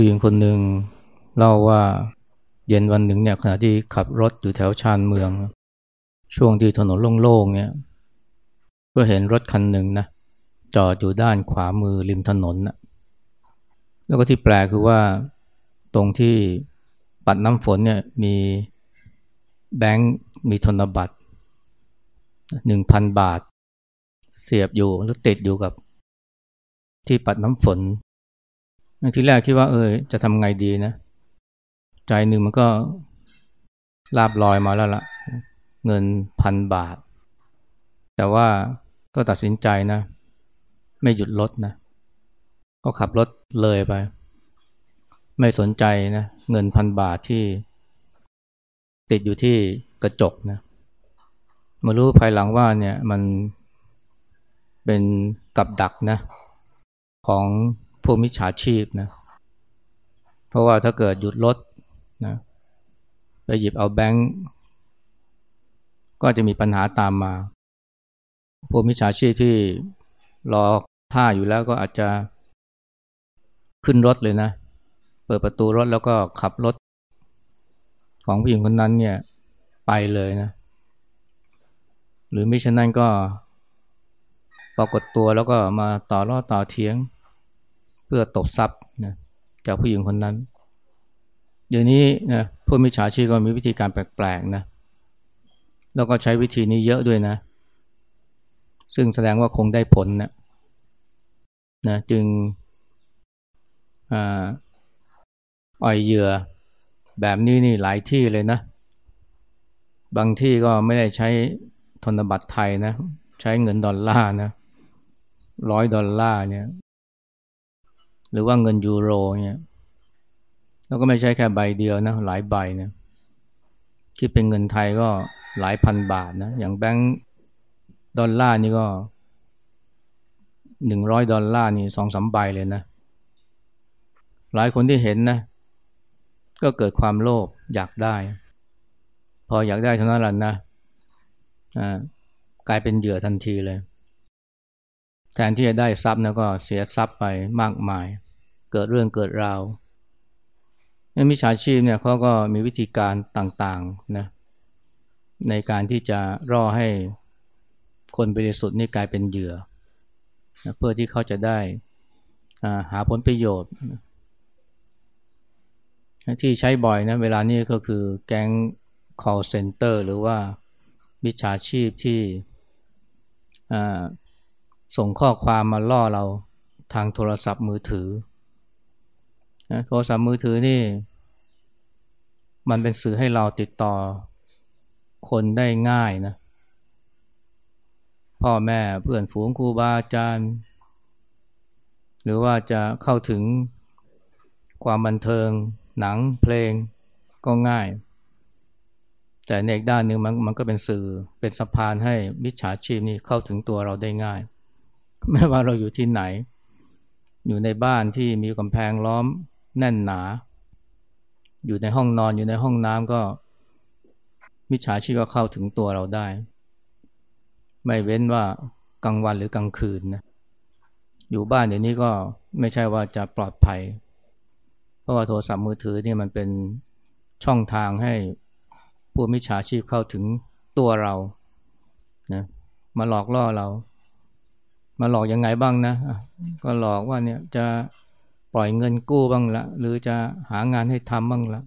ผู้หญิงคนหนึ่งเล่าว่าเย็นวันหนึ่งเนี่ยขณะที่ขับรถอยู่แถวชานเมือง ช่วงที่ถนนโล่งๆเนี่ยก็เห็นรถคันหนึ่งนะจอดอยู่ด้านขวามือริมถนนนะแล้วก็ที่แปลคือว่าตรงที่ปัดน้ำฝนเนี่ยมีแบงค์มีธนบัตรหนึ่งพันบาท เสียบอยู่แล้วติดอยู่กับที่ปัดน้ำฝน ทีแรกคิดว่าเออจะทำไงดีนะ ใจหนึ่งมันก็ลาบลอยมาแล้วละ่ะ เงินพันบาท แต่ว่าก็ตัดสินใจนะ ไม่หยุดรถนะ ก็ขับรถเลยไป ไม่สนใจนะ เงินพันบาทที่ ติดอยู่ที่กระจกนะมารู้ภายหลังว่าเนี่ยมันเป็นกับดักนะ ของ วกมิจฉาชีพนะเพราะว่าถ้าเกิดหยุดรถนะไปหยิบเอาแบงก์ก็จะมีปัญหาตามมา พวกมิจฉาชีพที่รอท่าอยู่แล้วก็อาจจะขึ้นรถเลยนะ เปิดประตูรถแล้วก็ขับรถ ของผู้หญิงคนนั้นเนี่ยไปเลยนะ หรือมิฉะนั้นก็ปรากฏตัวแล้วก็มาต่อรอต่อเทียง เพื่อตบทรัพย์นะจากผู้หญิงคนนั้น เดี๋ยวนี้นะผู้มิจฉาชีพก็มีวิธีการแปลกๆนะแล้วก็ใช้วิธีนี้เยอะด้วยนะ ซึ่งแสดงว่าคงได้ผลนะนะจึงอ่อยเหยื่อแบบนี้นี่หลายที่เลยนะ บางที่ก็ไม่ได้ใช้ธนบัตรไทยนะ ใช้เงินดอลลาร์นะร้อยดอลลาร์เนี่ย หรือว่าเงินยูโรเนี่ยแล้วก็ไม่ใช่แค่ใบเดียวนะหลายใบนะคิดเป็นเงินไทยก็หลายพันบาทนะอย่างแบงก์ดอลลาร์นี่ก็หนึ่งร้อยดอลลาร์นี่สองสามใบเลยนะ หลายคนที่เห็นนะ ก็เกิดความโลภอยากได้ พออยากได้เท่านั้นแหละนะอ่ากลายเป็นเหยื่อทันทีเลย แทนที่จะได้ทรัพย์นะก็เสียทรัพย์ไปมากมาย เกิดเรื่องเกิดราวมิจฉาชีพเนี่ยเขาก็มีวิธีการต่างๆนะในการที่จะรอให้คนบริสุทธิ์นี่กลายเป็นเหยื่อนะเพื่อที่เขาจะได้หาผลประโยชน์ ที่ใช้บ่อยนะเวลานี้ก็คือแก๊ง call center หรือว่ามิจฉาชีพที่ ส่งข้อความมาล่อเราทางโทรศัพท์มือถือนะโทรศัพท์มือถือนี่ มันเป็นสื่อให้เราติดต่อ คนได้ง่ายนะ พ่อแม่เพื่อนฝูงครูบาอาจารย์ หรือว่าจะเข้าถึงความบันเทิง หนังเพลงก็ง่าย แต่ในอีกด้านหนึ่งมันมันก็เป็นสื่อเป็นสะพานให้มิจฉาชีพนี่เข้าถึงตัวเราได้ง่าย ไม่ว่าเราอยู่ที่ไหน อยู่ในบ้านที่มีกำแพงล้อมแน่นหนา อยู่ในห้องนอนอยู่ในห้องน้ำก็ มิจฉาชีพก็เข้าถึงตัวเราได้ ไม่เว้นว่ากลางวันหรือกลางคืนนะอยู่บ้านเดี๋ยวนี้ก็ไม่ใช่ว่าจะปลอดภัย เพราะว่าโทรศัพท์มือถือนี่มันเป็นช่องทางให้ผู้มิจฉาชีพเข้าถึงตัวเรานะมาหลอกล่อเรา มาหลอกยังไงบ้างนะ ก็หลอกว่าเนี่ยจะปล่อยเงินกู้บ้างละ หรือจะหางานให้ทำบ้างละ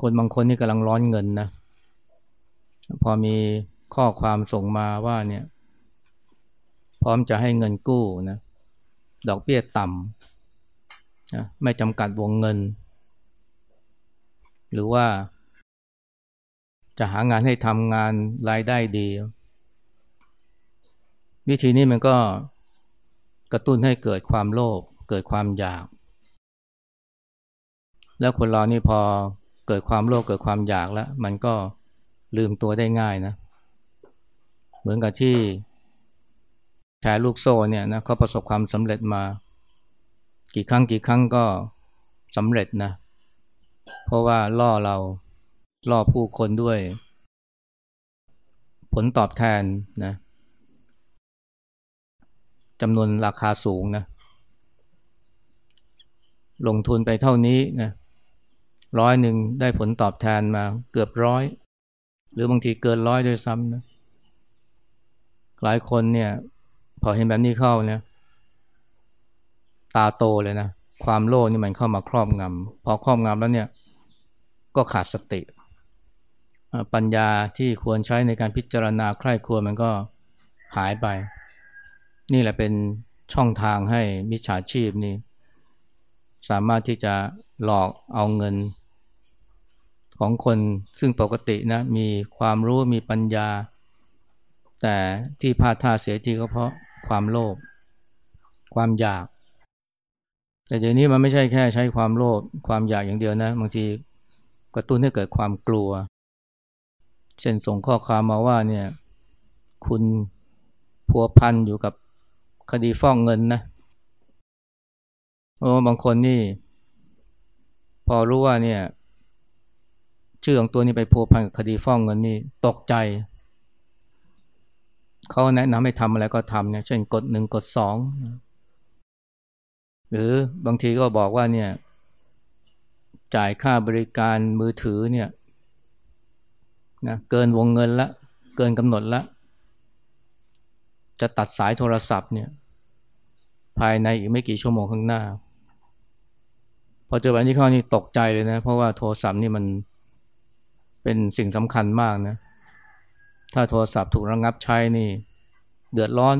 คนบางคนนี่กำลังร้อนเงินนะ พอมีข้อความส่งมาว่าเนี่ย พร้อมจะให้เงินกู้นะ ดอกเบี้ยต่ำนะไม่จำกัดวงเงิน หรือว่า จะหางานให้ทำงานรายได้ดี วิธีนี้มันก็กระตุ้นให้เกิดความโลภเกิดความอยาก แล้วคนเรานี่พอเกิดความโลภเกิดความอยากแล้ว มันก็ลืมตัวได้ง่ายนะ เหมือนกับที่ชร์ลูกโซ่เนี่ยนะเขาประสบความสำเร็จมา กี่ครั้งกี่ครั้งก็สำเร็จนะ เพราะว่าล่อเราล่อผู้คนด้วย ผลตอบแทนนะ จำนวนราคาสูงนะ ลงทุนไปเท่านี้นะร้อยหนึ่งได้ผลตอบแทนมาเกือบร้อย หรือบางทีเกินร้อยด้วยซ้ำนะหลายคนเนี่ย พอเห็นแบบนี้เข้าเนี่ยตาโตเลยนะ ความโลภนี่มันเข้ามาครอบงำพอครอบงำแล้วเนี่ยก็ขาดสติ ปัญญาที่ควรใช้ในการพิจารณาใคร่ครวญมันก็หายไป นี่แหละเป็นช่องทางให้มิจฉาชีพนี่สามารถที่จะหลอกเอาเงิน ของคนซึ่งปกตินะมีความรู้มีปัญญา แต่ที่พาท่าเสียทีก็เพราะความโลภความอยาก แต่เดี๋ยวนี้มันไม่ใช่แค่ใช้ความโลภความอยากอย่างเดียวนะบางทีกระตุ้นให้เกิดความกลัว เช่นส่งข้อความมาว่าเนี่ยคุณพัวพันอยู่กับ คดีฟ้องเงินนะเพราะบางคนนี่ พอรู้ว่าเนี่ย ชื่อของตัวนี้ไปพัวพันกับคดีฟ้องเงินนี่ตกใจ เขาแนะนำให้ทำอะไรก็ทำเนี่ยเช่นกดหนึ่งกดสองหรือบางทีก็บอกว่าเนี่ย จ่ายค่าบริการมือถือเนี่ยนะเกินวงเงินละ เกินกำหนดละ จะตัดสายโทรศัพท์เนี่ยภายในอีกไม่กี่ชั่วโมงข้างหน้า พอเจอแบบนี้เข้านี่ตกใจเลยนะ เพราะว่าโทรศัพท์นี่มันเป็นสิ่งสำคัญมากนะ ถ้าโทรศัพท์ถูกระงงับใช้นี่ เดือดร้อน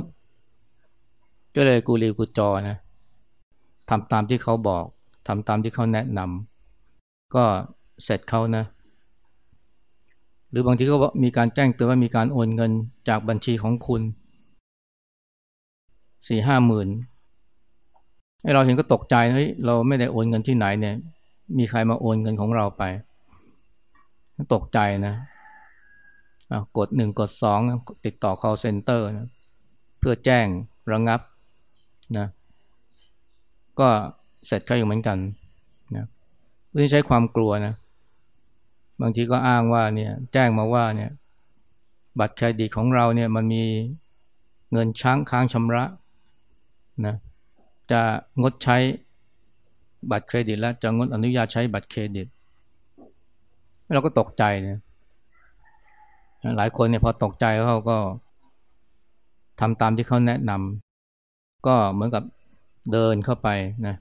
ก็เลยกูรีกูจอนะทำตามที่เขาบอกทำตามที่เขาแนะนำก็เสร็จเขานะ หรือบางทีก็มีการแจ้งเตือนว่ามีการโอนเงินจากบัญชีของคุณ สี่ห้าหมื่นไอเราเห็นก็ตกใจเฮ้ยเราไม่ได้โอนเงินที่ไหนเนี่ย มีใครมาโอนเงินของเราไป ตกใจนะกดหนึ่งกดสองติดต่อ call center นะเพื่อแจ้งระงงับนะก็เสร็จเขาอยู่เหมือนกันนะไม่ใช้ความกลัวนะ บางทีก็อ้างว่าเนี่ยแจ้งมาว่าเนี่ยบัตรเครดิตของเราเนี่ยมันมีเงินช้างค้างชำระ นะจะงดใช้บัตรเครดิต แล้วจะงดอนุญาตใช้บัตรเครดิต เราก็ตกใจเนี่ยหลายคนเนี่ยพอตกใจเขาก็ทำตามที่เขาแนะนำก็เหมือนกับเดินเข้าไปนะ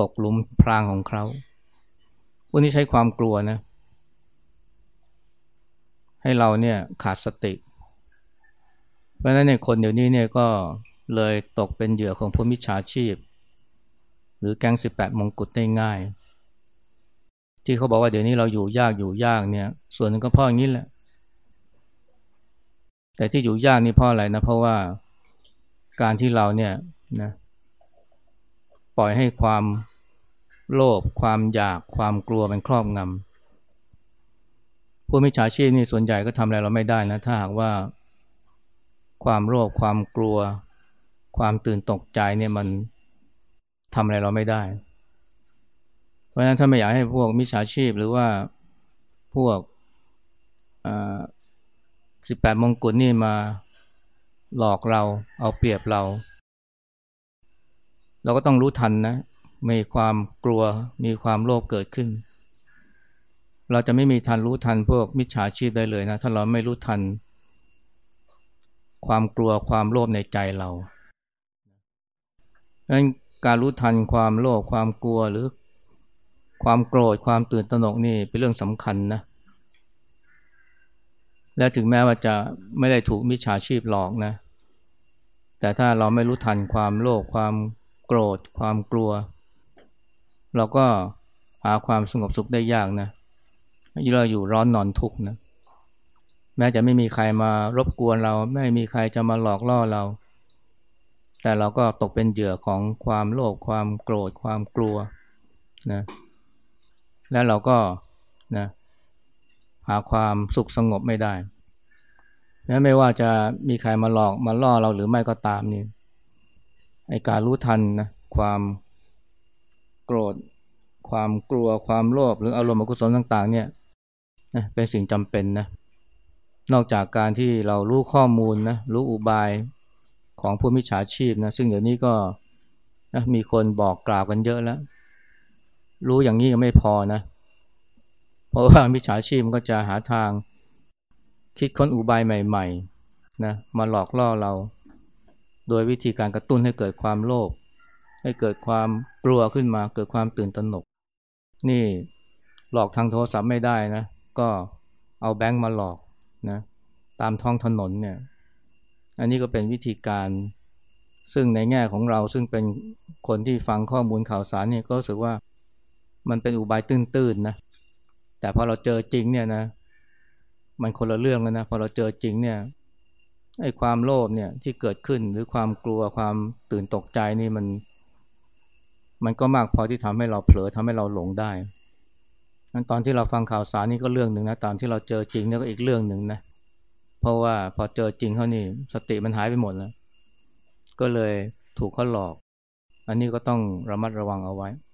ตกหลุมพรางของเขาพวกนี้ใช้ความกลัวนะให้เราเนี่ยขาดสติ เพราะฉะนั้นเนี่ยคนเดี๋ยวนี้เนี่ยก็ เลยตกเป็นเหยื่อของผู้มิจฉาชีพ หรือแก๊งสิบแปดมงกุฎได้ง่าย ที่เขาบอกว่าเดี๋ยวนี้เราอยู่ยากอยู่ยากเนี่ยส่วนหนึ่งก็เพราะอย่างนี้แหละ แต่ที่อยู่ยากนี่เพราะอะไรนะเพราะว่าการที่เราเนี่ยนะปล่อยให้ความโลภความอยากความกลัวเป็นครอบงำผู้มิจฉาชีพนี่ส่วนใหญ่ก็ทำอะไรเราไม่ได้นะถ้าหากว่า ความโลภความกลัว ความตื่นตกใจเนี่ยมันทำอะไรเราไม่ได้ เพราะฉะนั้นถ้าไม่อยากให้พวกมิจฉาชีพหรือว่าพวกสิบแปดมงกุฎนี่มาหลอกเราเอาเปรียบเรา เราก็ต้องรู้ทันนะ มีความกลัวมีความโลภเกิดขึ้น เราจะไม่มีทันรู้ทันพวกมิจฉาชีพได้เลยนะ ถ้าเราไม่รู้ทัน ความกลัวความโลภในใจเรา นั้นการรู้ทันความโลภความกลัวหรือความโกรธความตื่นตระหนกนี่เป็นเรื่องสำคัญนะ และถึงแม้ว่าจะไม่ได้ถูกมิจฉาชีพหลอกนะ แต่ถ้าเราไม่รู้ทันความโลภความโกรธ ความกลัว เราก็หาความสงบสุขได้ยากนะยิ่งเราอยู่ร้อนนอนทุกข์นะ แม้จะไม่มีใครมารบกวนเรา ไม่มีใครจะมาหลอกล่อเรา แต่เราก็ตกเป็นเหยื่อของความโลภความโกรธความกลัวนะและเราก็นะหาความสุขสงบไม่ได้แม้ไม่ว่าจะมีใครมาหลอกมาล่อเราหรือไม่ก็ตามนี่ไอการรู้ทันนะความโกรธ ความกลัวความโลภหรืออารมณ์อกุศลต่าง ๆ เนี่ยนะเป็นสิ่งจำเป็นนะนอกจากการที่เรารู้ข้อมูลนะรู้อุบาย ของผู้มิจฉาชีพนะซึ่งเดี๋ยวนี้ก็นะมีคนบอกกล่าวกันเยอะแล้ว รู้อย่างนี้ยังไม่พอนะ เพราะว่ามิจฉาชีพมันก็จะหาทางคิดค้นอุบายใหม่ๆนะมาหลอกล่อเรา โดยวิธีการกระตุ้นให้เกิดความโลภให้เกิดความกลัวขึ้นมา เกิดความตื่นตระหนก นี่หลอกทางโทรศัพท์ไม่ได้นะ ก็เอาแบงค์มาหลอกนะตามท้องถนนเนี่ย อันนี้ก็เป็นวิธีการซึ่งในแง่ของเราซึ่งเป็นคนที่ฟังข้อมูลข่าวสารเนี่ยก็รู้สึกว่ามันเป็นอุบายตื้นๆนะแต่พอเราเจอจริงเนี่ยนะ มันคนละเรื่องแล้วนะพอเราเจอจริงเนี่ยไอ้ความโลภเนี่ยที่เกิดขึ้นหรือความกลัวความตื่นตกใจนี่มัน มันก็มากพอที่ทำให้เราเผลอทำให้เราหลงได้ตอนที่เราฟังข่าวสารนี่ก็เรื่องหนึ่งนะตอนที่เราเจอจริงนี่ก็อีกเรื่องหนึ่งนะ เพราะว่าพอเจอจริงเขานี่สติมันหายไปหมดแล้ว ก็เลยถูกเขาหลอก อันนี้ก็ต้องระมัดระวังเอาไว้